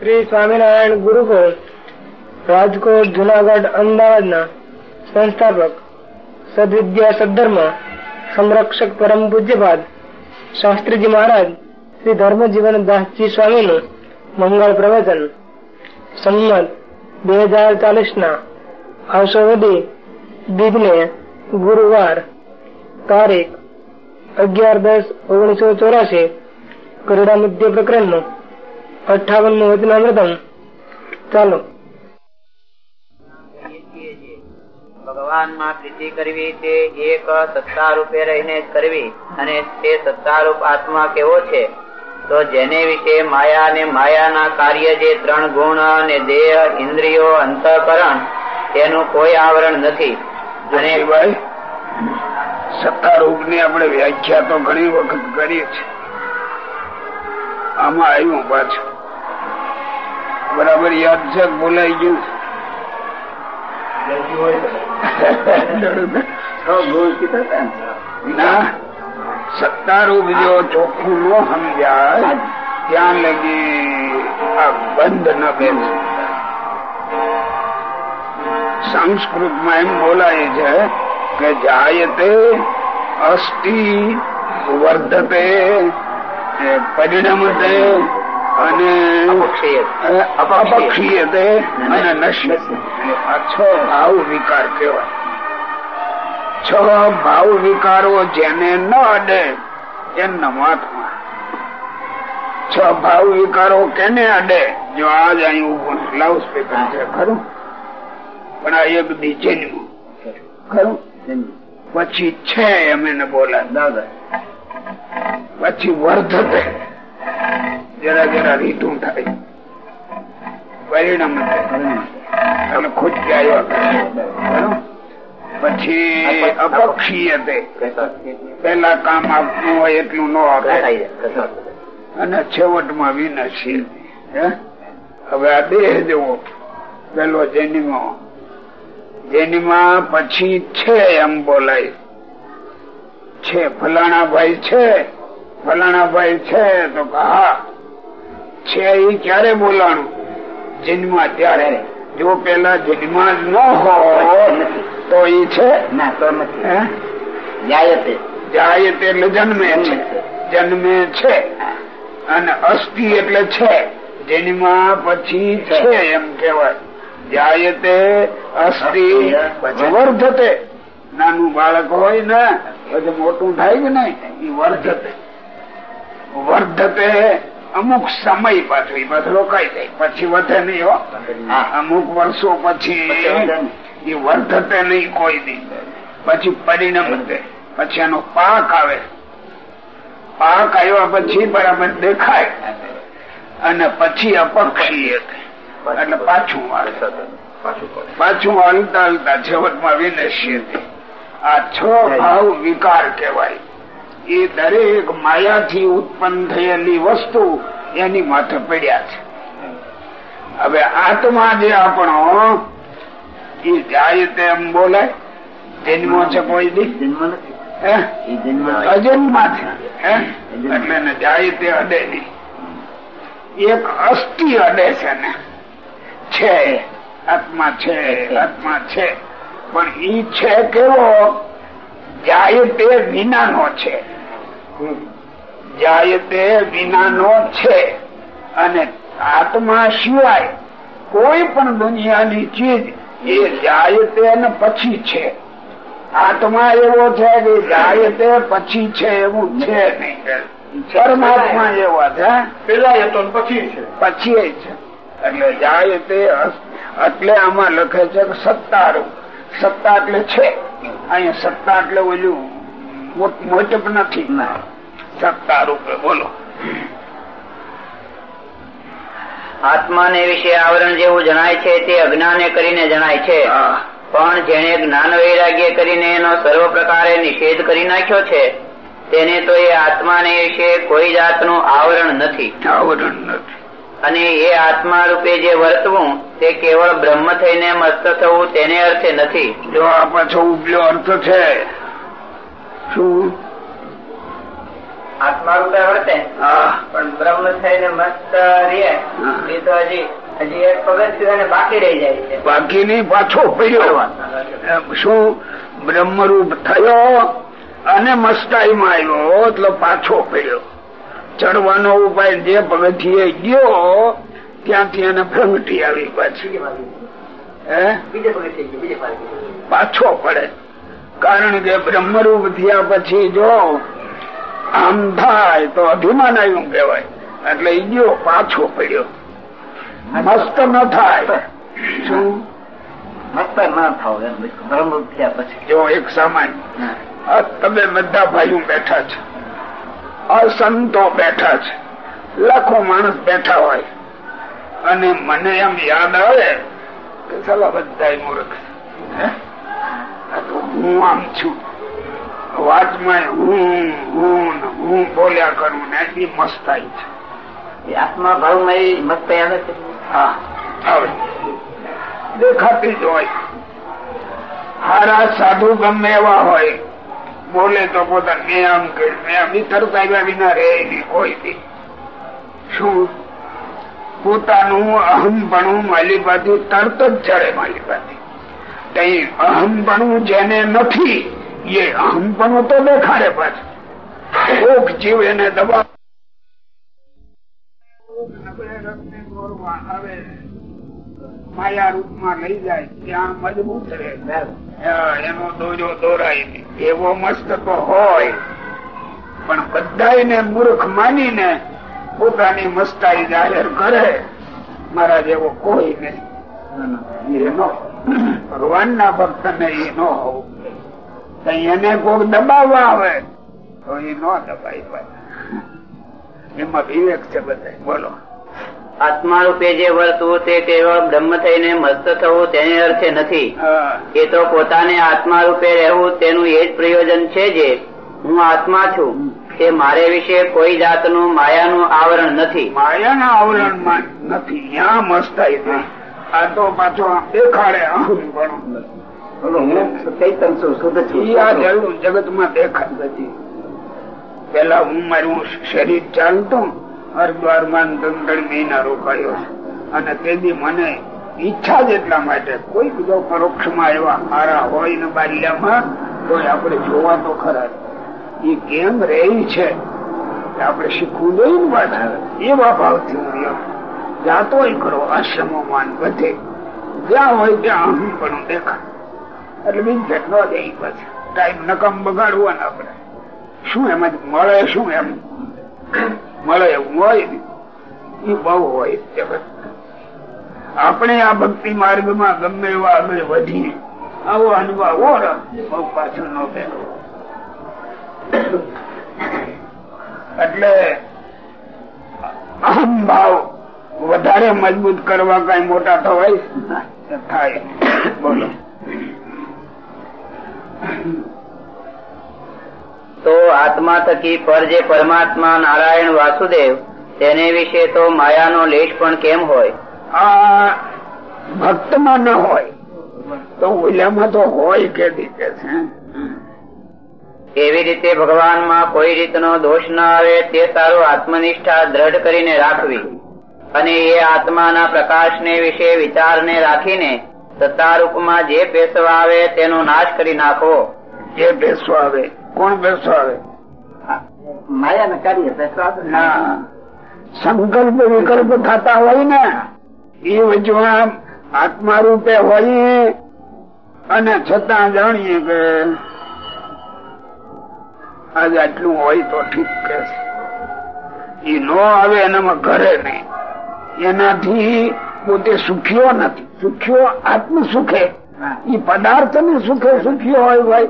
શ્રી સ્વામિનારાયણ ગુરુકુળ, રાજકોટ, જુનાગઢ, અમદાવાદના સંસ્થાપક, સદવિદ્યા સદધર્મ, સંરક્ષક પરમ પૂજ્યપાદ, શાસ્ત્રીજી મહારાજ, શ્રી ધર્મજીવન દાસજી સ્વામીનું મંગળ પ્રવચન. સંમત બે હજાર ચાલીસ ના આશોવદી દીપને ગુરુવાર તારીખ અગિયાર દસ ઓગણીસો ચોરાશી ગરુડા મધ્ય પ્રકરણ નું અઠાવનનું વચનામૃતમ ચાલો. ભગવાનમાં પ્રીતિ કરવી તે એક સત્તા રૂપે રહીને કરવી અને તે સત્તા રૂપ આત્મા કેવો છે? તો જેને વિશે માયા અને માયાના કાર્ય જે ત્રણ ગુણ અને દેહ ઇન્દ્રિયો અંતઃકરણ તેનું કોઈ આવરણ નથી. અને ભાઈ સત્તારૂપની આપણે વ્યાખ્યા તો ઘણી વખત કરીએ છીએ. આમાં આવ્યું પાછું. બરાબર, યાદ છે, બોલાઈ ગયું. ના સત્તારૂપ જો ચોખ્ખું ન સમજાય. ત્યાં લગી આ બંધ ન બેસે એમ બોલાય છે કે જાયતે અસ્થિ વર્ધતે પરિણમતે અને અપક્ષીયતે અને નશ્ય. આ છ ભાવ વિકાર કહેવાય. છ ભાવ વિકારો જેને ન અડે એમના મહાત્મા. છ ભાવ વિકારો કેને અડે? જો આજ અહીં ઉભું લાઉડ સ્પીકર છે ખરું? પણ આ એક નીચે ખરું? પછી છે એમ એને બોલા દાદા. પછી વર્ધતે. જરા જરા રીતું થાય. પરિણામ તમે ખુદ આવ્યા પછી અપક્ષીય પેલા કામ આપવું હોય એટલું ન આપે. અને છેવટમાં વિનાશી હવે આ દેહ જેવો. પેલો જેનીમો. જેનીમાં પછી છે એમ બોલાય છે ફલાણા ભાઈ છે. ફલાણા ભાઈ છે તો હા છે એ ક્યારે બોલાણું? જન્મ ત્યારે. જો પેલા જન્મ જ ન હોય તો એ છે? ના તો નથી? જાયતે. એટલે જન્મે છે. જન્મે છે. અને અસ્થિ એટલે છે. જેનીમાં પછી છે એમ કેવાય જાય તે અસ્થિ વર્ધતે. નાનું બાળક હોય ને પછી મોટું થાય કે નહીં? એ વર્ધતે. વર્ધતે. અમુક સમય પાછું એ પાછું રોકાઈ જાય. પછી વધે નહીં હો. અમુક વર્ષો પછી એ વર્ધતે નહીં કોઈ દી. પછી પરિણમતે પછી એનો પાક આવે. પાક આવ્યા પછી બરાબર દેખાય. અને પછી અપક્ષી એટલે પાછું આવે પાછું હલતા હલતા છેવટમાં વિનશ્ય આ છ ભાવ વિકાર કહેવાય. એ દરેક માયાથી ઉત્પન્ન થયેલી વસ્તુ એની માથે પડ્યા છે. હવે આત્મા જે આપણો એ જાય તેમ બોલાય? જન્મો છે કોઈ દી? અજન્મા છે. એટલે જાય તે અડે નહીં. એક અસ્થિ અડે છે ને છે. આત્મા છે. આત્મા છે. પણ ઈ છે કેવો? જાય તે વિનાનો છે. જાય તે વિનાનો છે. અને આત્મા સિવાય કોઈ પણ દુનિયાની ચીજ એ જાય તે પછી છે. આત્મા એવો છે કે જાય તે પછી છે એવું છે નહીં. પરમાત્મા એવા છે પેલા ને પછી છે. પછી છે. એટલે જાય તે એટલે આમાં લખે છે કે સત્તારૂપ. સત્તા એટલે છે. અહીંયા સત્તા એટલે ઓલું મોટ- મોટપ નથી. સત્તા રૂપે બોલો. આત્માને વિશે આવરણ જેવું જણાય છે તે અજ્ઞાને કરીને જણાય છે. પણ જેને જ્ઞાન વૈરાગ્ય કરીને એનો સર્વ પ્રકારે નિષેધ કરી નાખ્યો છે તેને તો એ આત્માને વિશે કોઈ જાતનું આવરણ નથી. આવરણ નથી. અને એ આત્મા રૂપે જે વર્તવું તે કેવળ બ્રહ્મ થઈને મસ્ત થવું તેને અર્થે નથી. જો આ પાછો ઉપલો અર્થ છે શું? આત્મા રૂપે વર્તે? પણ બ્રહ્મ થઈને મસ્ત રહે એ તો હજી હજી એક પગથિયું બાકી રહી જાય છે. બાકી બાકીની પાછો પડ્યો શું? બ્રહ્મરૂપ થયો અને મસ્તાઈમાં આવ્યો એટલે પાછો પડ્યો ચડવાનો ઉપાય જે પગથિયે ગયો ત્યાંથી એને ફ્રંગટી આવી પાછી. પાછો પડે. કારણ કે બ્રહ્મરૂપ થયા પછી જો આમ થાય તો અભિમાન આવ્યું કેવાય એટલે ગયો પાછો પડ્યો. મસ્ત ન થાય. શું? મસ્ત ના થાવ એમ બ્રહ્મ થયા પછી. જો એક સામાન્ય. તમે બધા ભાઈઓ બેઠા છે. અસંતો બેઠા છે. લાખો માણસ બેઠા હોય. અને મને એમ યાદ આવે કે ચાલો બધા મૂર્ખ. હે? આમ છું. વાતમાં હું હું હું બોલ્યા કરું ને એ મસ્તાઈ છે. આત્મા ભાવમાં મસ્ત આવે છે હા આવે. દેખાતી જ હોય. હારા સાધુ ગમે એવા હોય. બોલે તો પોતા મેં આમ તરત આવ્યા વિના રહે કોઈ દી શું? પોતાનું અહમપણું માલિપાથી તરત જ ચડે માલિપાથી તઈ અહમપણું જેને નથી, એ અહમપણું તો દેખાડે પાછું. કોક જીવ એને દબા આવે માયા રૂપમાં લઈ જાય ત્યાં મજબૂત રહે. એનો દોજો દોરાય એવો મસ્ત તો હોય પણ બધાને મૂર્ખ માનીને પોતાની મસ્તાઈ જાહેર કરે મારા જેવો કોઈ નહીં. એનો ભગવાનના ભક્ત ને એ ન હોવું. એને કોઈ દબાવવા આવે તો એ ન દબાઈ પાય એમાં વિવેક છે બધા બોલો. આત્મા રૂપે જે વર્તવું તે કેવળ બ્રહ્મ થઈને મસ્ત થવું તેને અર્થે નથી. એ તો પોતાને આત્મા રૂપે રહેવું તેનું એ જ પ્રયોજન છે જે હું આત્મા છું. તે મારે વિશે કોઈ જાતનું માયાનું આવરણ નથી. માયાના આવરણમાં નથી. ત્યાં મસ્ત આ તો પાછો દેખાડે હું ચૈતન છું શુદ્ધ આ જળ જગતમાં દેખાય બધી પેલા હું મારું શરીર ચાલતું હરદ્વારમાં ત્રણ મહિના રોકાયો અને તેથી મને ઈચ્છા જ એટલા માટે કોઈ બીજો પરોક્ષમાં એવા હારા હોય ને બાલ્યામાં તો આપણે જોવા તો ખરા એ કેમ રહે છે? આપણે શીખવું જોઈએ ને પાછા એવા ભાવથી હું જાતો કરો આશ્રમો માન બધે. જ્યાં હોય ત્યાં અહમ પણ દેખા એટલે બીજી ન દે પછી ટાઈમ નકમ ને આપણે. શું એમાં મળે, શું એમ? મળે એવું હોય ને, એ બહુ હોય આપણે આ ભક્તિ માર્ગમાં ગમે એવા આગળ વધીએ, આવો અનુભવ બહુ પાછળ ન બેઠો એટલે અહમ ભાવ વધારે મજબૂત કરવા કઈ મોટા થવાય થાય. બોલો. તો આત્મા થકી પર જે પરમાત્મા નારાયણ વાસુદેવ તેને વિશે તો માયાનો લેશ પણ કેમ હોય? આ ભક્તમાં ન હોય. તો ઓલામાં તો હોય કે રીતે છે? એવી રીતે ભગવાનમાં કોઈ રીતનો દોષ ના આવે તે તારો આત્મનિષ્ઠા દ્રઢ કરીને રાખવી. અને એ આત્માના પ્રકાશને વિશે વિચારને રાખીને સત્તારૂપમાં જે પેશવા આવે તેનો નાશ કરી નાખવો જે બેસો આવે. કોણ બેસો માયા ને. કાર્ય સંકલ્પ વિકલ્પ થતા હોય ને એ વચમાં આત્મા રૂપે હોય અને છતાં જાણીએ કે આજે આટલું હોય તો ઠીક કે એ નો આવે એનામાં ઘરે નહીં. એનાથી પોતે સુખ્યો નથી. સુખ્યો આત્મ સુખે એ પદાર્થ ને સુખે સુખ્યો હોય ભાઈ.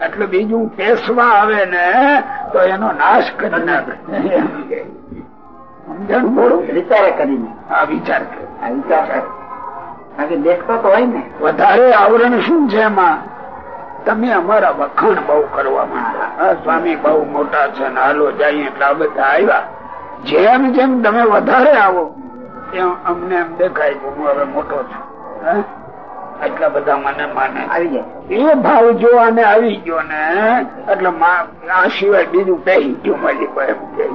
એટલે બીજું પેસવા આવે ને તો એનો નાશ કરી નાખે. સમજણ બોલું વિચાર કરીને. આ વિચાર આ દેખતો તો હોય ને. વધારે આવરણ શું છે એમાં? તમે અમારા વખાણ બહુ કરવા માંડ્યા. સ્વામી બહુ મોટા છે ને હાલો જાય એટલા બધા આવ્યા. જેમ જેમ તમે વધારે આવો એમ અમને એમ દેખાય કે હું હવે મોટો છું. હે? બધા મને માને. આવી જાય એ ભાવ જો આને આવી ગયો ને એટલે આ સિવાય બીજું પહેરી ગયું મારી એમ કે.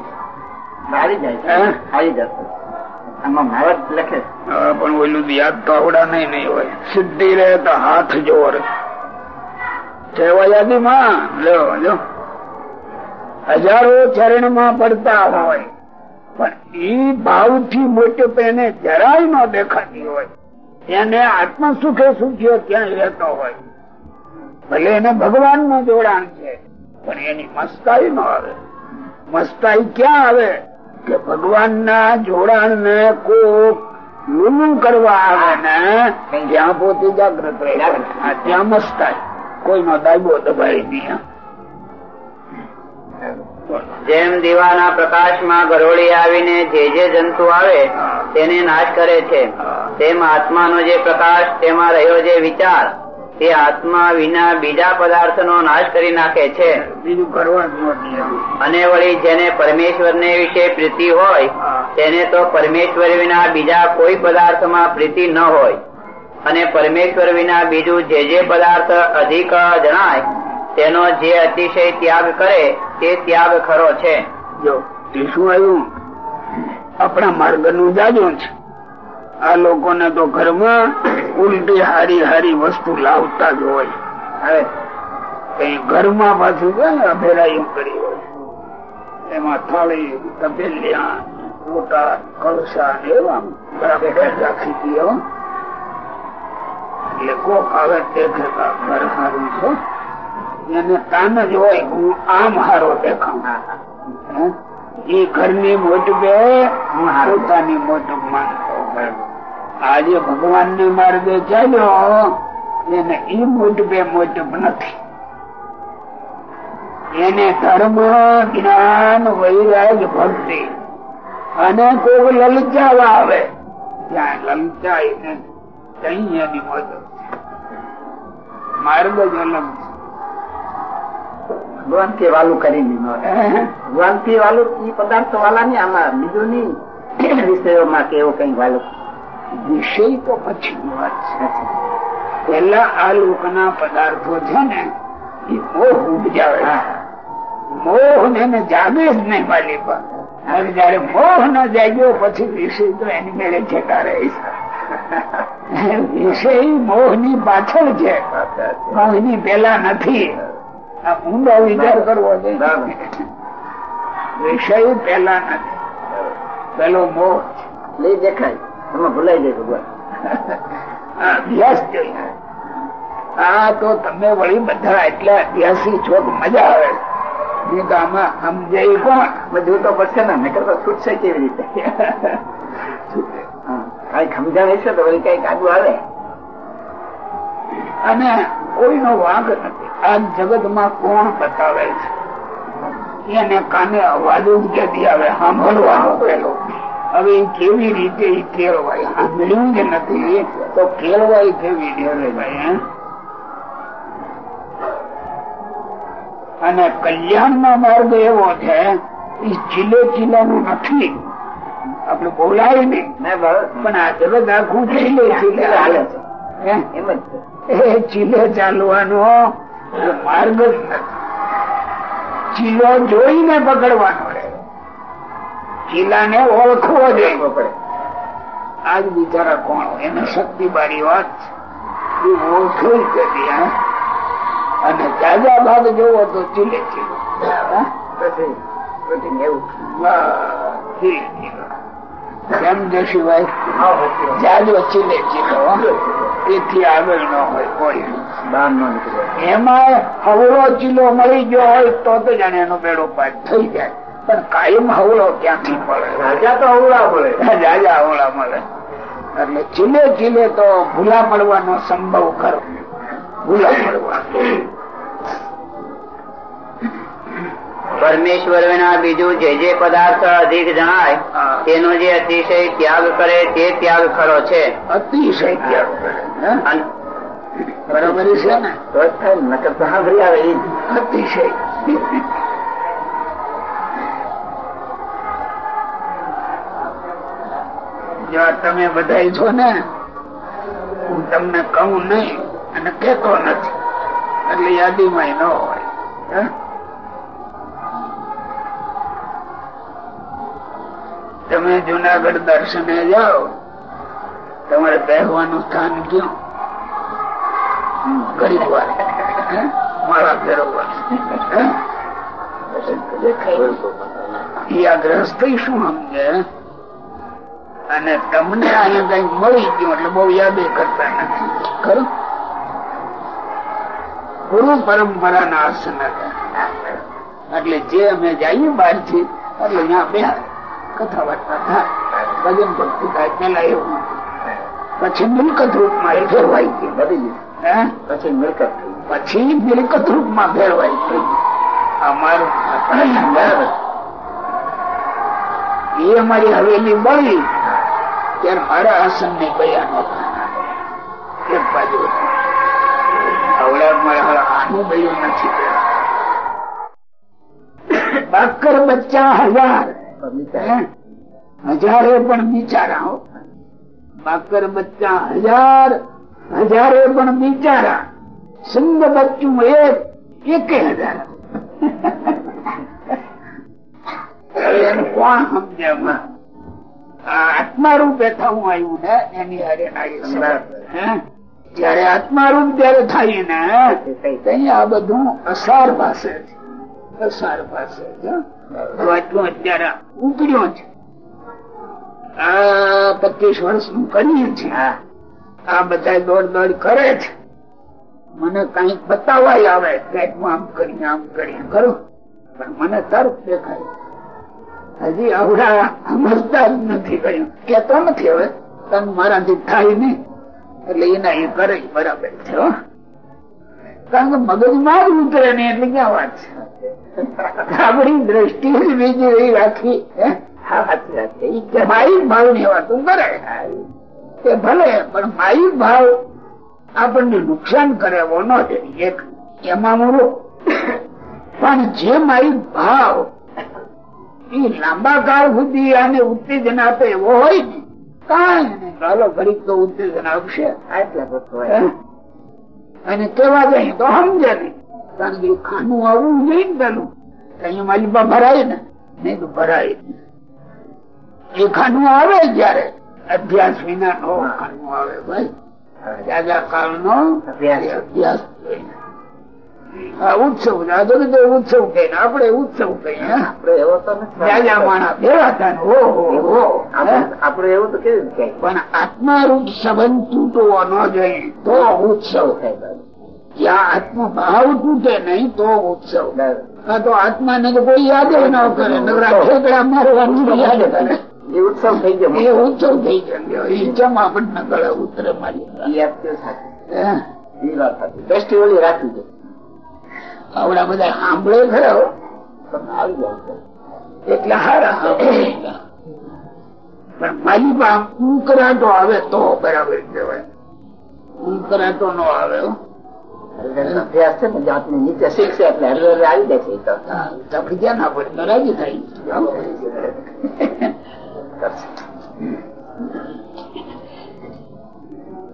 આવી. જાય? જશે પણ ઓલું યાદ તો આવડા નહીં નહીં હોય. સિદ્ધિ રહે તો હાથ જોર. સેવા યાદી માં લો જો હજારો ચરણમાં પડતા હોય પણ ઈ ભાવથી મોટો એને જરાય ન દેખાતી હોય. એને આત્મ સુખે સુખ્યો ત્યાં રહેતો હોય. ભલે એને ભગવાનનું જોડાણ છે પણ એની મસ્તાઈ ન આવે. મસ્તાઈ ક્યાં આવે? કે ભગવાન ના જોડાણ ને કોક લુલું કરવા આવે ને ત્યાં પોતે જાગ્રત રહે. ત્યાં મસ્તાઈ. કોઈ નો દાયબો દબાઈ નહીં જેમ દીવાના પ્રકાશમાં ગરોળી આવીને જે જે જંતુ આવે તેને નાશ કરે છે. તેમ આત્માનો જે પ્રકાશ તેમાં રહ્યો જે વિચાર તે આત્મા વિના બીજા પદાર્થનો નાશ કરી નાખે છે. અને વળી જેને પરમેશ્વરને વિશે પ્રીતિ હોય તેને તો પરમેશ્વર વિના બીજા કોઈ પદાર્થમાં પ્રીતિ ન હોય. અને પરમેશ્વર વિના બીજું જે જે પદાર્થ અધિક જણાય તેનો જે અતિશય ત્યાગ કરે તે ત્યાગ ખરો છે. જો એ શું આવ્યું? આપણા માર્ગનું જાજો છે. આ લોકોને તો ઘરમાં ઉલટી હારી હારી વસ્તુ લાવતા જ હોય. ઘરમાં પાછું ને અભેરાયું કરી હોય. એમાં થાળી, તપેલિયા મોટા કળશા એવા બરાબર રાખી દઈએ એટલે કોક આવે તે ઘર સારું છે એને તાન જ હોય, હું આમ હારો દેખાઉં. એ ઘરની મોટબે પોતાની મોટબ માનતો આજે ભગવાન ને માર્ગે ચાલ્યો, એને એ મોટબે મોટબ નથી. એને ધર્મ, જ્ઞાન, વૈરાગ, ભક્તિ અને કોઈ લલચાવા આવે ત્યાં લલચાય ને કઈ એની મોટબ. માર્ગ જ અલગ છે. ભગવાન કે વાલું કરી લીધું. ભગવાન કે વાલું ઈ પદાર્થ વાલા ને આમાં બીજું નહીં. વિષયોમાં કે એવું કઈ વાલું. વિષય તો પછી વાત છે. પેલા આ લોકના પદાર્થો છે ને એ મોહ ઉપજાવે મોહ ને જાગે જ નહીં માલી પર હવે જયારે મોહ ન જાગ્યો પછી વિષય તો એની મેળે છેટા રહે છે. વિષય મોહની પાછળ છે. મોહની પેલા નથી. ઊંડો વિચાર કરવો વિષય પેલા નથી. પેલો મોહ લઈ દેખાય. એમાં ભૂલાઈ જાય ભગવાન. આ અભ્યાસ જોઈએ આ તો તમે વળી બધા એટલા અભ્યાસી છો મજા આવે આમાં સમજે કોણ બધું તો પડશે ને નકર તો છૂટશે કેવી રીતે? કઈ સમજણ હશે તો વળી કંઈક આગળ આવે અને કોઈનો વાંક નથી. આ જગતમાં કોણ બતાવે છે? એને કાને અવાજ જ આવે સાંભળવાનો પેલો. હવે કેવી રીતે કેળવાય? સાંભળ્યું કે નથી. તો કેળવાય કેવી રીતે ભાઈ અને કલ્યાણ નો માર્ગ એવો છે એ ચીલે ચીલાનું નથી. આપડે બોલાય નહીં. પણ આ જગત આખું ચીલે ચીલે હાલે છે. ચીલે ચાલવાનો માર્ગ ચીલો જોઈને પકડવાનો રહે ચીલાને ઓળખવો જોઈએ પકડે આજ બિચારા કોણ એને શક્તિ બારી વાત એ ઓળખે જ નથી અને જાજા ભાગ જોવો તો ચીલે ચીલો. કેમ જશીભાઈ હા જાજો ચીલે ચીલો. એથી આગળ ન હોય કોઈ. બહાર ન નીકળે એમાં હવળો ચીલો મળી ગયો હોય તો તો જાણે એનો બેડો પાક થઈ જાય. પણ કાયમ હવળો ક્યાંથી મળે? રાજા તો હવળા મળે. રાજા હવળા મળે. એટલે ચીલે ચીલે તો ભૂલા મળવાનો સંભવ ખરો. ભૂલા મળવા પરમેશ્વર વિના બીજું જે જે પદાર્થ અધિક જણાય તેનો જે અતિશય ત્યાગ કરે તે ત્યાગ ખરો છે. અતિશય ત્યાગ કરે બરાબર છે ને? સાંભળી આવે અતિશય. જો તમે બધા છો ને હું તમને કહું નહીં અને કેતો નથી. એટલે યાદીમાં ન હોય તમે જુનાગઢ દર્શને જાઓ, તમારે બેસવાનું સ્થાન ક્યાં? ગરીબવાર મારા ફેરવવા અને તમને અહીંયા કંઈક મળી ગયું એટલે બહુ યાદ કરતા નથી. ખરું? ગુરુ પરંપરા ના આસન એટલે જે અમે જઈએ બહારથી, એટલે ત્યાં બે કથા વાર્તા થાય ભજન ભક્તિ થાય પેલા એવું પછી મિલકત રૂપમાં એ ફેરવાઈ ગઈ બધી પછી મિલકત પછી મિલકત રૂપમાં ફેરવાઈ ગઈ અમારું એ અમારી હવેલી બળી ત્યારે મારા આસન ને ગયા એક બાજુ આનું બળ્યું નથી. બાકર બચ્ચા હજાર? હજારે પણ બિચારા હો. બાકર બચ્ચા હજાર હજારે પણ બિચારા. સિંહ બચ્ચું એક એક હજાર. કોણ સમજે એમાં? આ આત્મારૂપ થવું આવ્યું ને એની હારે આવી હે? જયારે આત્મારૂપ જયારે થાય ને ત્યાં આ બધું અસાર પાસે છે. અસાર પાસે આટલું અત્યારે ઉપડ્યો છે. આ પચીસ વર્ષનું કર્યું છે આ બધા દોડ દોડ કરે છે. મને કંઈક બતાવાય આવે કંઈક આમ કરી આમ કરી કરો પણ મને તરફ દેખાય. હજી આવડા સમજતા જ નથી કહ્યું કેતો નથી હવે. તને મારાથી થાય નહીં. એટલે એના એ કરે બરાબર છે હો. કારણ કે મગજમાં જ ઉતરે ને એટલે ક્યાં વાત છે? આપણી દ્રષ્ટિ જ બીજી રહી રાખી માયિક ભાવની વાતું કરે. કે ભલે પણ માયિક ભાવ આપણને નુકસાન કરે એવો ન એક એમાં મૂળો. પણ જે માયિક ભાવ એ લાંબા કાળ સુધી આને ઉત્તેજન આપે એવો હોય ને કાંઈ નહીં. ચાલો ઘડીક તો ઉત્તેજન આપશે? અને કેવા જાય તો સમજે નહીં. કારણ કે ખાનું આવું જોઈએ ને પેલું અહીંયા માલિપા ભરાય ને નહીં તો ભરાય. એ ખાનું આવે જયારે. અભ્યાસ વિના નો ખાનું આવે ભાઈ. રાજા કાળ નો. અભ્યાસ ઉત્સવ ઉત્સવ કહીએ ને. આપણે ઉત્સવ રાજા માણા ભેગા ઓહો આપડે એવું. તો કેવી પણ આત્મારૂપ સંબંધ તૂટવો ન જોઈએ. તો ઉત્સવ જ્યાં આત્મભાવ તૂટે નહીં તો ઉત્સવ આ તો આત્માને તો કોઈ યાદ ન કરે. નવરા ઠેકડા મારવાનું યાદ કરે એ ઉત્સવ થઈ ગયો. એ ઉત્સવ થઈ ગયો. એ ચમ આપણને ગળે ઉતરે મારી. ફેસ્ટિવલ આવડા બધા સાંભળે ખરા. પણ. એટલે હારા મારી પાસે આવે તો બરાબર કહેવાય. ઉકરાટો નો આવે અભ્યાસ છે ને જાતને નીચે શીખશે એટલે આવી એ તો. હા, આપણે ધ્યાન આપે તો રાજી થાય.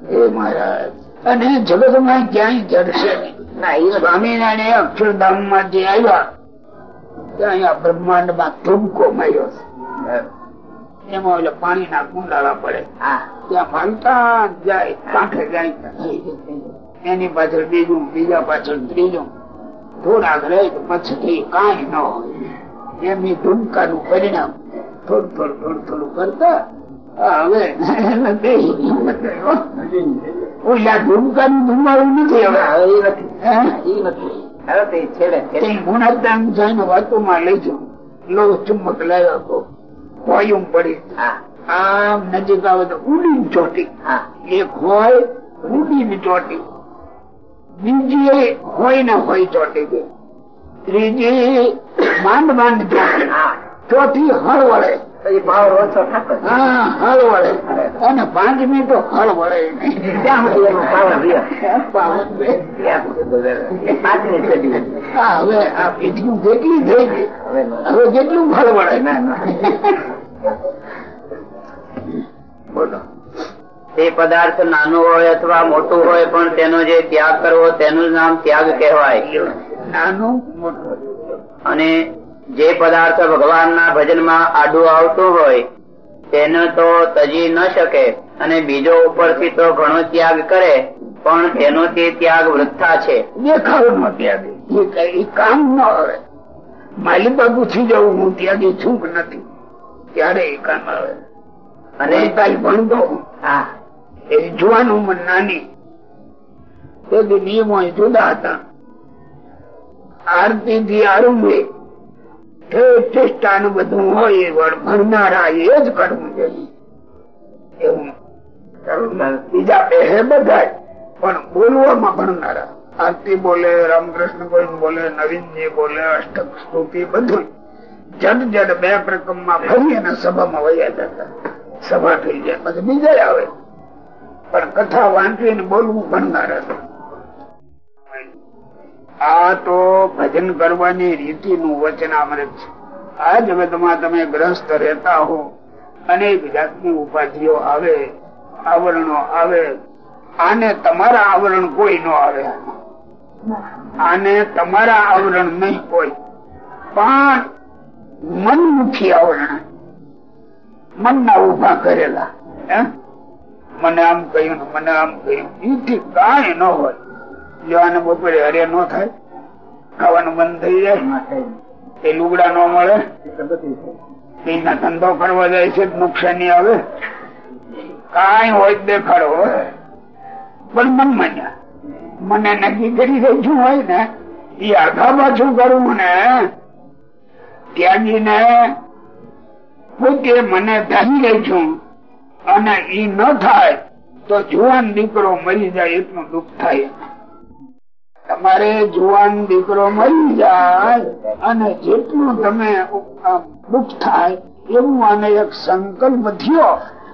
એ મહારાજ. અને જગતમાં ક્યાંય જડશે નહીં. એ સ્વામિનારાયણ અક્ષરધામમાં જે આવ્યા ત્યાં અહીંયા બ્રહ્માંડમાં ધુમકો માર્યો છે. એમાં ઓલા પાણી ના કુંડાળા પડે. હા. ત્યાં માનતા જાય કાંઠે જાય. એની પાછળ બીજું બીજા પાછળ ત્રીજું. થોડાક રહે તો પછી કાંઈ ન હોય. એમ ધૂમકાનું પરિણામ થોડું થોડું થોડું થોડું કરતા હવે. ઓલા ધુમકાનું ધુમાડું નથી હવે. એ નથી. છેડે જઈને વાતોમાં લઈ જાઉં લોહ ચુંબક લાવ્યા તો કોયું પડી. આમ નજીક આવે તો ઉડી ચોટી. એક હોય ઉડી ચોટી. બીજી હોય ને હોય ચોટી ગઈ ત્રીજી માંડ માંડ ચોથી હળ વળે હળ વળે અને પાંચમી તો હળ વળે હવે આ જેટલી થઈ ગઈ હવે જેટલું હળ વળે. બોલો. તે પદાર્થ નાનું હોય અથવા મોટું હોય પણ તેનો જે ત્યાગ કરવો તેનું નામ ત્યાગ કહેવાય. નાનું અને જે પદાર્થ ભગવાનના ભજનમાં આડું આવતું હોય તેને તો તજી ન શકે અને બીજો ઉપરથી તો ઘણો ત્યાગ કરે પણ તેનો તે ત્યાગ વૃથા છે. દેખાવ નો ત્યાગી. કઈ કામ ન આવે. માલિકા પૂછી જવું હું ત્યાગી છું નથી? ત્યારે એ કામ આવે? અને કાલ ભણતો હા. એ જુવાન ઉંમર નાની. નિયમો જુદા હતા. આરતી થી આરંભે બધું હોય ભણનારા એ જ કરવું જોઈએ એવું. બીજા પહેરે બધા પણ બોલવામાં ભણનારા. આરતી બોલે, રામકૃષ્ણ કોઈ બોલે, નવીનજી બોલે, અષ્ટક સ્તુતિ બધું. જડ જડ બે પ્રકમમાં ફરી અને સભામાં વયા જતા. સભા થઈ જાય. પછી બીજા આવે. પણ કથા વાંચીને બોલવું ભણનારા આ તો ભજન કરવાની રીતિનું વચનામૃત છે. આ જગતમાં તમે ગ્રસ્ત રહેતા હો. અનેક જાતની ઉપાધિઓ આવે, આવરણો આવે. આને તમારા આવરણ કોઈ ન આવે. આને તમારા આવરણ નહીં કોઈ. પણ મનમુખી આવરણ. મનના ઊભા કરેલા. હે? મને આમ કહ્યું મને આમ કહ્યું. એથી કાંઈ ન હોય. જો બપોરે હરે ન થાય. ખાવાનું બંધ થઈ જાય. એ લુગડા ન મળે. એના ધંધો કરવા જાય છે નુકસાની આવે. કાંઈ હોય દેખાડો પણ મન માન્યા. મને નક્કી કરી રહ્યું હોય ને એ આઘા પાછું કરવું ને ત્યાગીને પોતે મને ધારી છું અને ઈ ન થાય તો જુવાન દીકરો મરી જાય એટલું દુઃખ થાય. તમારે જુવાન દીકરો મરી જાય અને જેટલું તમે દુઃખ થાય, એવું આને એક સંકલ્પ થયો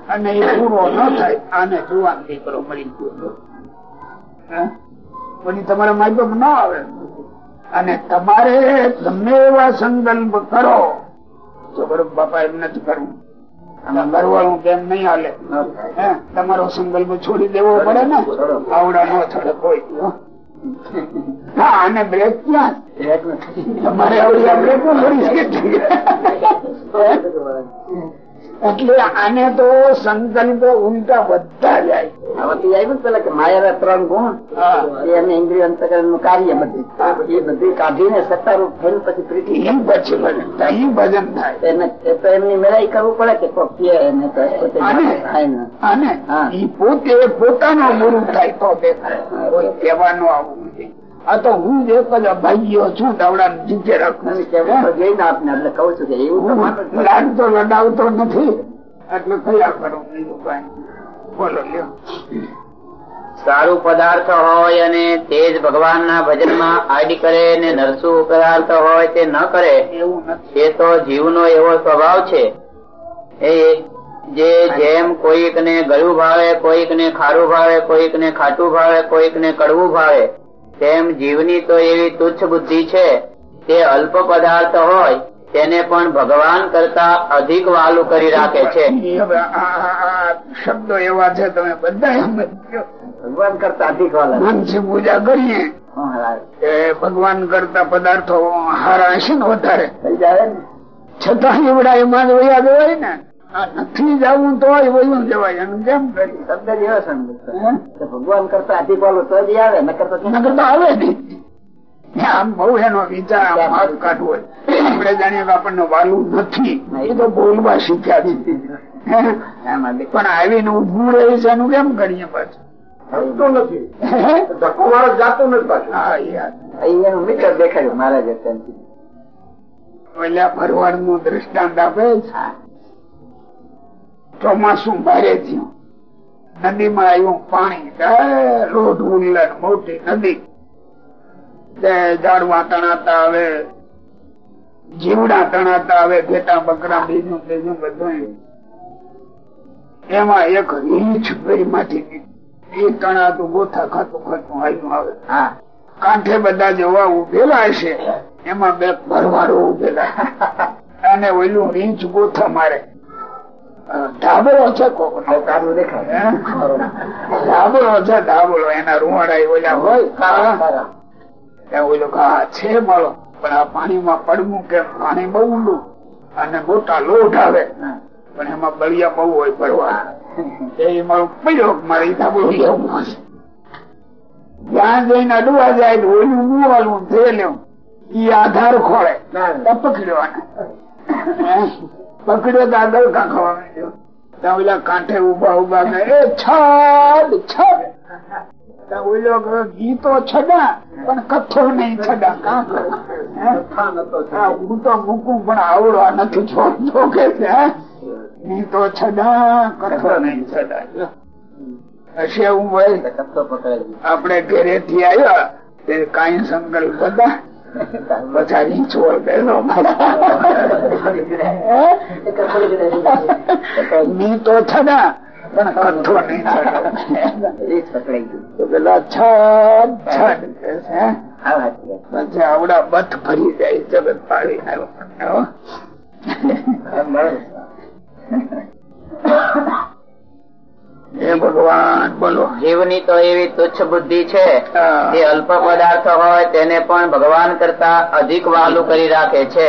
અને એ પૂરો ન થાય, આને જુવાન દીકરો મરી ગયો? પછી તમારા માધ્યમ ન આવે. અને તમારે ગમે એવા સંકલ્પ કરો. તો બરોબર બાપા એમ નથી કરવું. ઘરવાળું કેમ નહીં હાલે? તમારો સંકલ્પ છોડી દેવો પડે ને? આવડા નો થડે કોઈ. હા અને બ્રેક તમારે આવડી બ્રેક એટલે આને તો સંકલ્પ ઉલટા વધતા જાય. પેલા કે માયા ત્રણ ગુણ એને ઇન્દ્રિય અંતકરણનું કાર્ય બધી. એ બધી કાઢીને સત્તારૂપ થઈને પછી પ્રીતિ પછી ભજન થાય. થાય એને તો એમની મેળાઈ કરવું પડે કે કોક એને તો પોતે આને? થાય ને. આને? પોતે પોતાનો ગુરુ થાય તો દેખાય કોઈ કહેવાનું આવું. આ તો હું જ એક જ અભાગ્યો છું દાવડા જીતે રાખું અને કહેવું તો જોઈએ ને આપને એટલે કહું છું કે એવું તો માનો જ. લાડતો લડાવતો નથી. એટલે કયા કરું બીજું કઈ? બોલો લ્યો. સારું પદાર્થ હોય અને તે જ ભગવાનના ભજનમાં આડી કરે ને નરસું પદાર્થ હોય તે ન કરે એ તો જીવનો એવો સ્વભાવ છે. એ જે જેમ કોઈક ને ગળું ભાવે કોઈક ને ખારું ભાવે કોઈક ને ખાટું ભાવે કોઈક ને કડવું ભાવે તેમ જીવની તો એવી તુચ્છ બુદ્ધિ છે? તે અલ્પ પદાર્થ હોય તેને પણ ભગવાન કરતા અધિક વાલું કરી રાખે છે. શબ્દો એવા છે તમે બધા ભગવાન કરતા અધિક વાલા. માનસી પૂજા કરીએ. એ ભગવાન કરતા પદાર્થો હારા હશે ને વધારે. થઈ જાય ને. છતાં એવડા એમાં જ વયા ને. નથી જવું તો વયું જવાય કેમ કરી? શબ્દ જ એવો સમજો ભગવાન કરતા તો જ આવે નકર તો નકર તો આવે નહીં. આમ બહુ એનો વિચાર આમ કાઢવો આપણે જાણીએ આપણને વાલું નથી. એ તો બોલવા શીખ્યા છે. હે? એમ અધિક. પણ આવીને ઉભું રહે છે એનું કેમ કરીએ પાછું? મહારાજ ફરવાડ ઓલા નું દ્રષ્ટાંત આપે. ચોમાસું ભારે થયું. નદીમાં આવ્યું પાણી. ઉલ્લન મોટી નદી. ઝાડવા તણાતા આવે જીવડા તણાતા આવે ઘેટા બકરા બીજું ત્રીજું બધું એમાં. એક રીંછમાંથી એ તણાતું ગોથા ખાતું ખાતું આવ્યું આવે. હા. કાંઠે બધા જેવા ઉભેલા હશે. એમાં બે ભરવાડો ઉભેલા. અને ઓલું રીંછ ગોથા મારે. ધાબળો છે કોક નો કાળું દેખાય. ધાબળો છે ધાબળો એના રૂવાડા ઓલા હોય. ઓલો કા છે મળો. પણ આ પાણીમાં પડવું કે પાણી બહુ ઊંડું? અને મોટા લોટ આવે. પણ એમાં બળિયા બહુ હોય પડવા એ મારો પડ્યો મારે ઈ ધાબળો લેવું હશે ત્યાં જઈને અડવા જાય ઓલું થઈ લેવું ઈ આધાર ખોળે. પકડ્યો. પકડ્યો તો આગળ કાંખવા ત્યાં ઓલા કાંઠે ઊભા ઊભા એ છાડ છાડ. ઓલો કહે, છડા પણ કથો નહીં છડા? હે? તો મૂકું પણ આવડવા નથી છોડતો કે ગીતો? છડા કથો નહીં છડા. હશે હું ભાઈ આપણે ઘરે થી આવ્યા તે કઈ સંકલ્પ હતા? પછાડી છોડની તો છડા પણ કથો નહીં છડા તો પેલા છડ છડ આવડા બથ ફરી જાય જગત પાડી આવ્યો હે ભગવાન બોલો. જીવની તો એવી તુચ્છ બુદ્ધિ છે. જે અલ્પ પદાર્થ હોય તેને પણ ભગવાન કરતા અધિક વાલું કરી રાખે છે.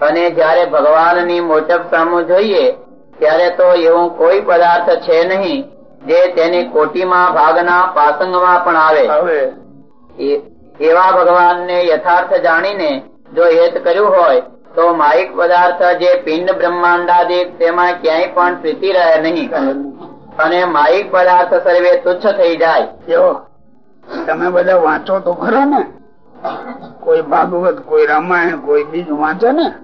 અને જયારે ભગવાનની મોટપ સામુ જોઈએ ત્યારે તો એવું કોઈ પદાર્થ છે નહીં જે તેની કોટીમાં ભાગના પાસંગમાં પણ આવે. એવા ભગવાનને યથાર્થ જાણીને જો હેત કર્યું હોય તો માહિક પદાર્થ જે પિંડ બ્રહ્માંડાદિક તેમાં ક્યાંય પણ પ્રીતિ રહે નહીં. અને માહિક પદાર્થ સર્વે તુચ્છ થઈ જાય. જો તમે બધા વાંચો તો ખરો ને. કોઈ ભાગવત કોઈ રામાયણ કોઈ બીજું વાંચે ને.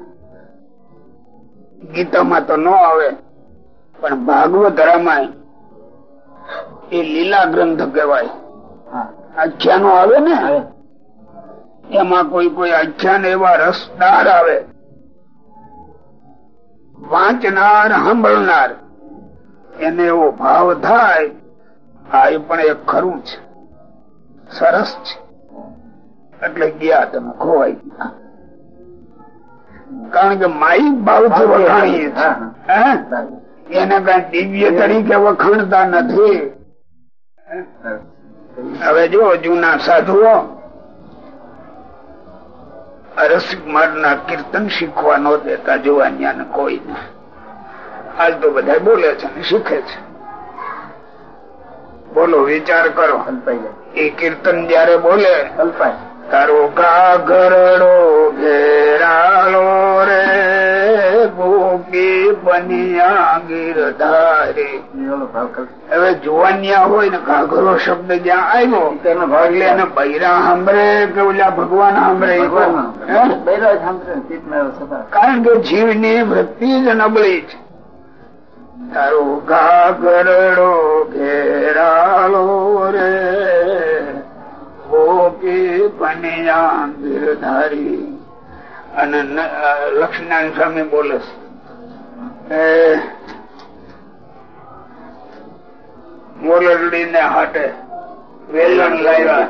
ગીતામાં તો ન આવે પણ ભાગવત રામાયણ એ લીલા ગ્રંથ કહેવાય. આખ્યાનો આવે ને? એમાં કોઈ કોઈ આખ્યાન એવા રસદાર આવે. વાંચનાર સાંભળનાર. એને એવો ભાવ થાય આ એ પણ એક ખરું છે. સરસ છે. એટલે ગયા તમે ખોવાઈ ગયા. કારણ કે માઈ ભાવથી વખાણીએ છીએ. એને કઈ દિવ્ય તરીકે વખાણતા નથી. હવે જો જૂના સાધુઓ રસિક ના કીર્તન શીખવા ન દેતા જોવા કોઈ કોઈને આજ તો બધા બોલે છે શીખે છે. બોલો વિચાર કરો. એ કીર્તન જયારે બોલે તારો ઘરડો ઘેરાળો રે ભૂકી બનિયા ગીરધારે. હવે જોવાનિયા હોય ને ઘાઘરો શબ્દ જ્યાં આવ્યો લે ને બૈરા સાંભળે કે ઓલા ભગવાન સાંભળે. કારણ કે જીવની વૃત્તિ જ નબળી છે. તારો ઘાઘરડો ઘેરાલો રે. ગોપી બન્યા ગીરધારી. અને લક્ષ્મીનારાયણ સ્વામી બોલે છે. મોરડી ને હાટે વેલણ લાવ્યા.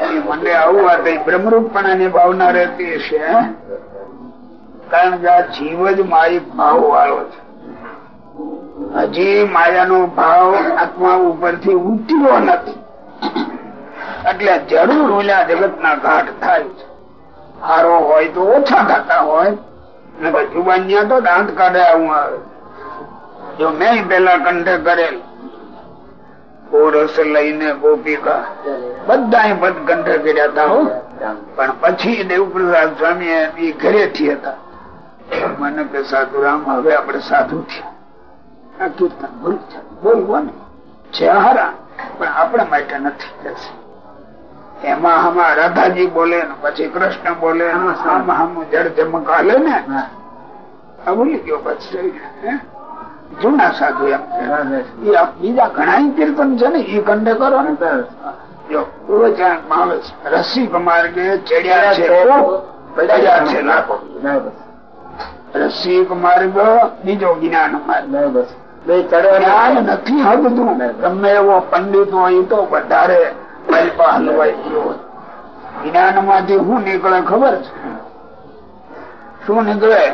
મને આવું આ કઈ બ્રહ્મરૂપણા ની ભાવના રહેતી હશે કારણ કે આ જીવ જ મારી ભાવ વાળો છે. હજી માયાનો ભાવ આત્મા ઉપરથી ઉતર્યો નથી. એટલે જરૂર ઓલા જગત ના ઘાટ થાય છે. હારો હોય તો ઓછા થતા હોય ને બાજુ તો દાંત કાઢે આવું આવે. જો મેં પેલા કંઠે કરેલ ઓરસ લઈને ગોપિકા બધા પદકંઠ કર્યા હતા હો. પણ પછી દેવપ્રસાદ સ્વામી એ ઘરે થી હતા. મને કે સાધુરામ હવે આપણે સાધુ થયા. આ કીર્તન ભૂલ છે. હારા. પણ આપણા માટે નથી. એમાં હમા રાધાજી બોલે ને પછી કૃષ્ણ બોલે આમાં આમ જડ જમક હાલે ને. આ ભૂલી ગયો પછી. હે? જૂના સાધુ એમ. કે. બીજા ઘણા કીર્તન છે ને એ કંડે કરો ને જો પૂર્વચારણમાં આવે છે. રસિક માર્ગે ચડ્યા છે. કોપ, છે. લાખો. રસિક માર્ગ બીજો જ્ઞાન માર્ગ. જ્ઞાન નથી હદતું ગમે એવો પંડિત હોય તો વધારે પૈપા હલવાઈ ગયો હોય. જ્ઞાનમાંથી શું નીકળે ખબર છે? શું નીકળે?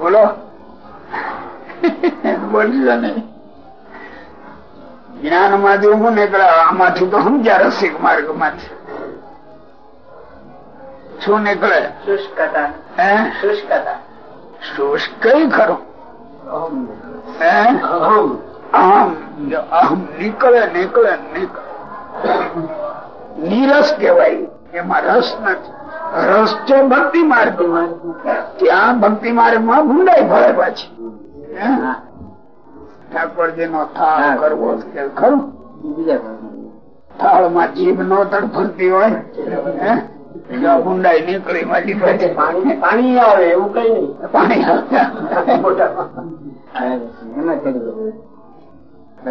બોલો. બોલજો નહીં. જ્ઞાનમાંથી હું નીકળે આમાંથી તો સમજ્યા રસિક માર્ગમાંથી શું નીકળે? શુષ્કતા. શુષ્કતા. શુષ્ક ખરું? અહમ. અહમ. નીકળે નીકળે નીકળે. નીરસ કહેવાય. એમાં રસ નથી. રસ છે ભક્તિ માર્ગ ત્યાં ભક્તિ માર્ગમાં ભૂંડાઈ ભરે પાછી. હે? ઠાકોરજી નો થાળ કરવો ખરું? થાળમાં જીભ નો તડફરતી હોય હે? નીકળી પછી પાણી આવે એવું કઈ નહીં. પાણી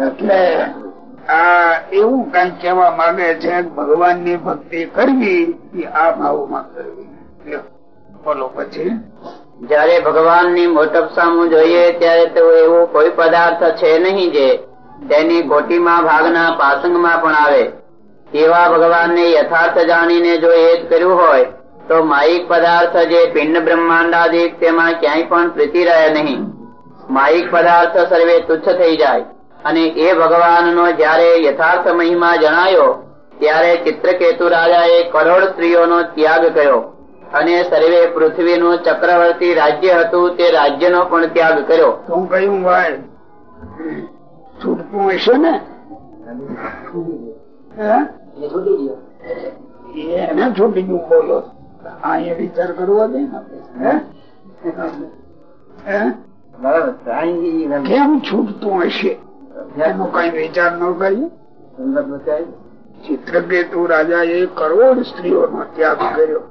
એટલે આ એવું કઈ કેવા માંગે છે ભગવાનની ભક્તિ કરવી એ આ ભાવમાં કરવી. બોલો પછી. જયારે ભગવાનની મોટપ સામું જોઈએ ત્યારે તો એવો કોઈ પદાર્થ છે નહીં જે તેની ગોટીમાં ભાગના પાસંગમાં પણ આવે. એવા ભગવાન ને યથાર્થ જાણીને જો એ કર્યું હોય, તો માયિક પદાર્થ જે પિંડ બ્રહ્માંડાદિક તેમાં ક્યાંય પણ પ્રીતિ રહે નહીં. માયિક પદાર્થ સર્વે તુચ્છ થઈ જાય. અને એ ભગવાનનો જ્યારે યથાર્થ મહિમા જણાયો, ત્યારે ચિત્રકેતુ રાજાએ કરોડ સ્ત્રીઓનો ત્યાગ કર્યો. અને સર્વે પૃથ્વીનું ચક્રવર્તી રાજ્ય હતું તે રાજ્યનો પણ ત્યાગ કર્યો. શું કહ્યું ભાઈ? છૂટતું હશે ને? હે? એને છૂટી ગયું બોલો. અહીંયા વિચાર કરવો દે ને હે? હે? કેમ છૂટતું હશે? એનો કઈ વિચાર ન કર્યો? ચિત્રકેતુ રાજા એ કરોડ સ્ત્રીઓનો ત્યાગ કર્યો.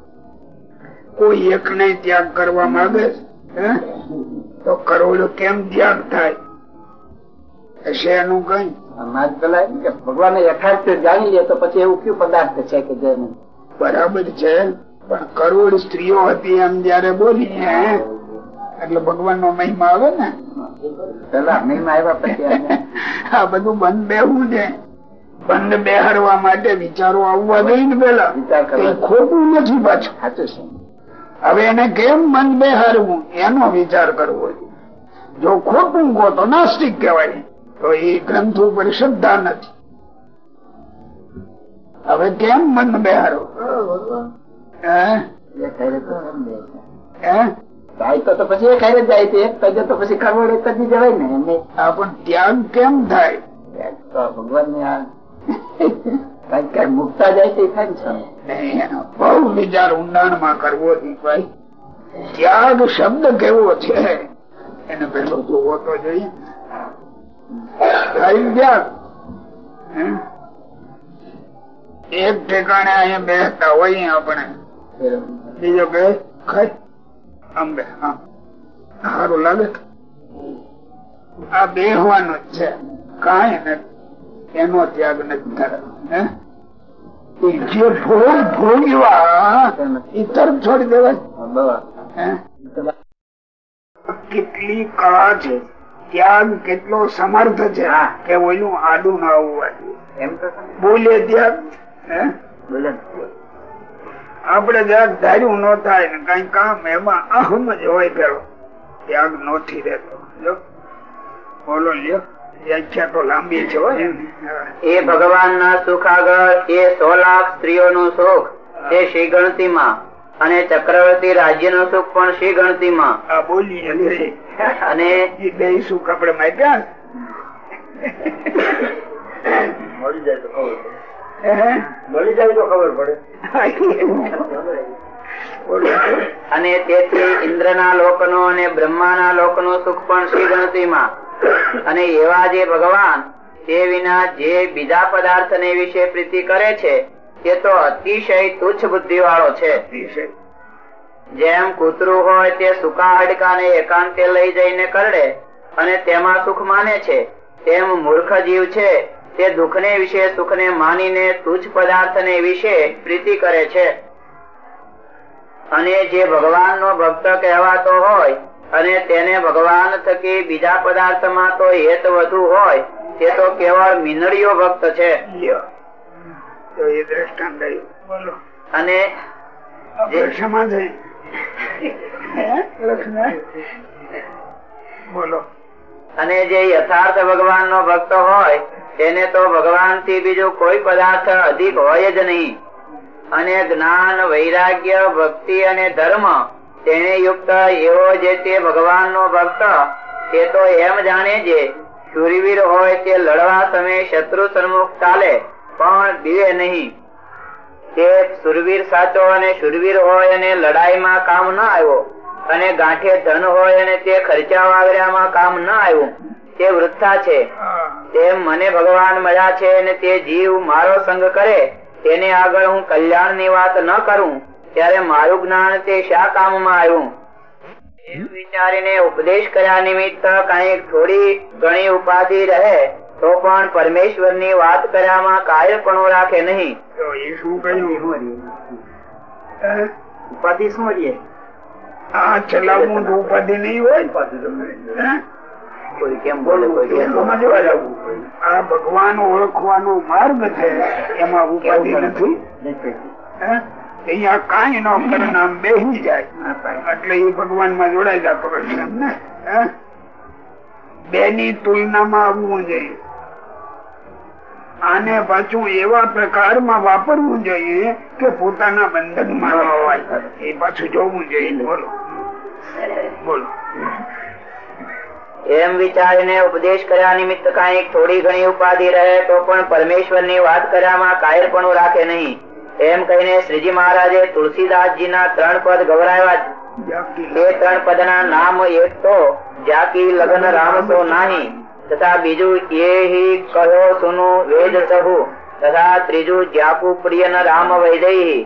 કોઈ એક ને ત્યાગ કરવા માંગે તો કરોડો કેમ ત્યાગ થાય? કઈ? ભગવાન યથાર્થ જાણી લે તો પછી એવું કયું પદાર્થ છે કે જે બરાબર છે પણ કરોડ સ્ત્રીઓ હતી એમ જયારે બોલી એટલે ભગવાન નો મહિમા આવે ને? પેલા મહિમા આવ્યા પછી આ બધું બંધ બેવું છે. બંધ બેહાડવા માટે વિચારો આવવા જોઈએ ને પેલા. ખોટું નથી પાછું. સાચું છે. હવે એને કેમ મન બેહારવું? એનો વિચાર કરવો જો ખોટું કહો તો નાસ્તિક કહેવાય. તો એ ગ્રંથ ઉપર શ્રદ્ધા નથી. હવે કેમ મન બેહારો? ભગવાન મુકતા જાય તે થાય ને. બહુ વિચાર ઊંડાણમાં કરવો ભાઈ. ત્યાગ શબ્દ કેવો છે? એને પેલો જોવો તો જોઈએ? એક ઠેકાણે અહીંયા બેસતા હોય આપણે. બીજો કે ખાઈ. અંબે હા. સારું લાગે. આ બેહવાનું જ છે. કઈ નથી. એનો ત્યાગ નથી કરે. જે ભોગ ભોગવા એ તરફ છોડી દેવાય. કેટલી કળા છે ત્યાગ કેટલો સમર્થ છે. કે ઓલું આડું ના હોવા એમ બોલે ત્યાગ. હે? બોલે. આપડે જ્યાં ધાર્યું ન થાય ને કઈ કામ એમાં અહમ જ હોય પેલો. ત્યાગ નથી રહેતો. જો બોલો લ્યો. વ્યાખ્યા તો લાંબી છે હો. એમ. એ ભગવાન ના સુખ આગળ એ સો લાખ સ્ત્રીઓનું સુખ તે શ્રી ગણતીમાં અને ચક્રવર્તી રાજ્યનું સુખ પણ શ્રી ગણતી માં બોલી અને બે સુખ આપડે માપ્યા? મળી જાય તો ખબર પડે. હે? મળી જાય તો ખબર પડે. અને તેથી ઇન્દ્રના લોકનો અને બ્રહ્માના લોકનું સુખ પણ શ્રી ગણતીમાં અને એવા જે ભગવાન તે વિના જે બીજા પદાર્થ ને વિશે પ્રીતિ કરે છે તે તો અતિશય તુચ્છ બુદ્ધિ વાળો છે જેમ કૂતરું હોય તે સૂકા હાડકાને એકાંતે લઈ જઈને કરડે અને તેમાં સુખ માને છે તેમ મૂર્ખ જીવ છે તે દુઃખને વિશે સુખને માનીને તુચ્છ પદાર્થને વિશે પ્રીતિ કરે છે. અને જે ભગવાનનો ભક્ત કહેવાતો હોય અને તેને ભગવાન થકી બીજા પદાર્થમાં તો હેત વધુ હોય તે તો કેવળ મીનડીયો ભક્ત છે. અને? બોલો. અને જે યથાર્થ ભગવાન નો ભક્ત હોય તેને તો ભગવાનથી બીજું કોઈ પદાર્થ અધિક હોય જ નહીં. અને જ્ઞાન વૈરાગ્ય ભક્તિ અને ધર્મ તેને યુક્ત એવો જે તે ભગવાન નો ભક્ત, તે તો એમ જાણે છે શૂરવીર હોય તે લડવા સમયે શત્રુ સન્મુખ ચાલે, પણ દિવે નહીં. તે સુરવીર સાચો અને શુરવીર હોય અને લડાઈમાં કામ ન આવ્યો, અને ગાંઠે ધન હોય અને તે ખર્ચા વાગર્યામાં કામ ન આવ્યું. તે વૃથા છે. તેમ મને ભગવાન મળ્યા છે અને તે જીવ મારો સંગ કરે, તેને આગળ હું કલ્યાણની વાત ન કરું. ત્યારે મારું જ્ઞાન તે શા કામમાં આવ્યું? એમ વિચારીને ઉપદેશ કર્યા નિમિત્ત કંઈક થોડી ઘણી ઉપાધિ રહે તો પણ પરમેશ્વરની વાત કર્યામાં કાયરપણું રાખે નહીં. શું કહ્યું? ઉપાધિ શું રહે આ ચલાવવું તો ઉપાધિ નહીં હોય. આ ભગવાન ઓળખવાનો માર્ગ છે એમાં ઉપાધિ નથી. હે? અહીંયા કઈ ન પરિણામ બેસી જાય. એટલે એ ભગવાનમાં જોડાઈ જતો રહેશે ને? બે ની તુલનામાં આવવું જોઈએ. આને પાછું એવા પ્રકારમાં વાપરવું જોઈએ કે પોતાના બંધનમાં એ પાછું જોવું જોઈએ. બોલો. બોલો. એમ વિચારીને ઉપદેશ કર્યા નિમિત્ત કાંઈક થોડી ઘણી ઉપાધિ રહે તો પણ પરમેશ્વરની વાત કર્યામાં પણ રાખે નહીં. એમ કહીને શ્રીજી મહારાજે તુલસીદાસજી ના ત્રણ પદ ગૌરાવ્યા તે ત્રણ પદ ના નામ એક તો જાકી લગન રામ નાહી, તથા બીજું એ હિ કહો સુનુ વેદ સહુ, તથા ત્રીજું જ્યાપુ પ્રિય ન રામ વૈદૈહી.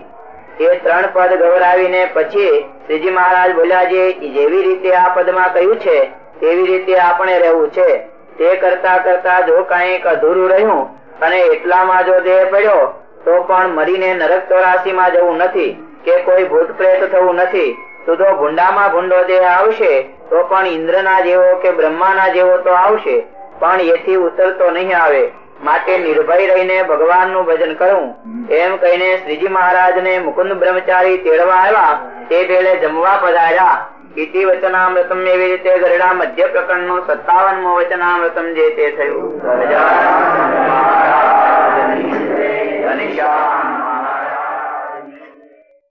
એ ત્રણ પદ ગૌરાવીને પછી શ્રીજી મહારાજ બોલ્યા જે જેવી રીતે આ પદમાં કહ્યું છે, તેવી રીતે આપણે રહેવું છે. તે કરતા કરતા જો કંઈક અધૂરું રહ્યું અને એટલામાં જો દેહ પડ્યો તો પણ મરીને નરક ચોરાસી માં જવું નથી કે કોઈ ભૂત પ્રેત થવું નથી. સુધો ભૂંડામાં ભૂંડો દેહ આવશે, તો પણ ઇન્દ્રના જેવો કે બ્રહ્માના જેવો તો આવશે, પણ એથી ઉતરતો નહીં આવે. માટે નિર્ભય રહીને ભગવાનનું ભજન કરું. એમ કહીને શ્રીજી મહારાજ ને મુકુંદ બ્રહ્મચારી તેડવા આવ્યા. તે વેળે જમવા પધાર્યા. ઇતિ વચનામૃતમ એવી રીતે ગરડા મધ્ય પ્રકરણનું સત્તાવન મો વચનામૃતમ જે